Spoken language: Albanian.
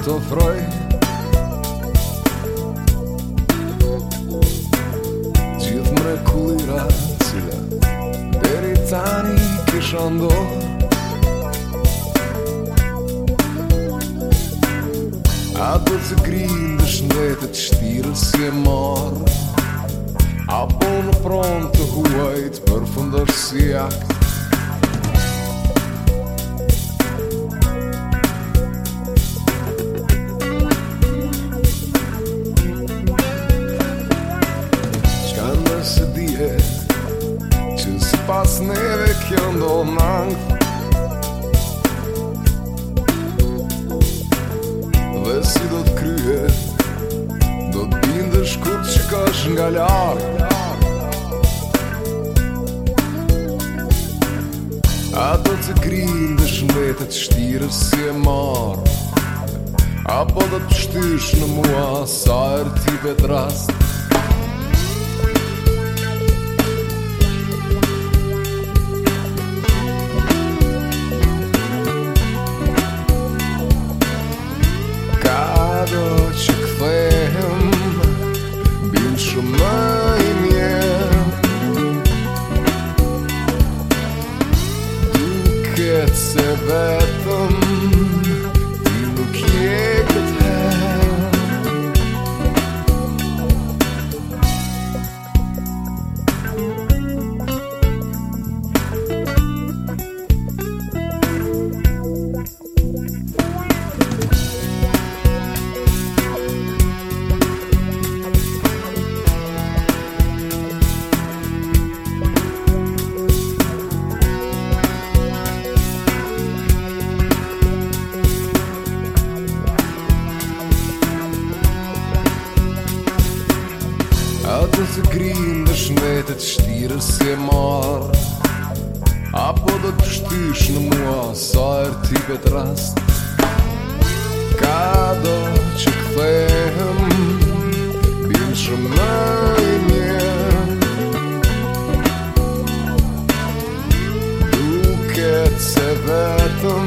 të ofroj Gjithë mre kulira cila Deri tani kisha ndo A do të grinë dë shndetet shtirë si e marë A po në pronë të huajtë për fundër si aktë pas neve kjo ndo nang Dhe si do t'kryje Do t'binde shkut që ka është nga lart A do të krijnë dhe shmetet shtirës si e marë A po do të pështysh në mua sa e rëtipet rastë Chicago. Kërë të grinë dhe shmetet shtirës se marë Apo do të shtysh në mua sa e er rëtipet rast Ka do që këthehëm Bimë shumë në i një Duket se vetëm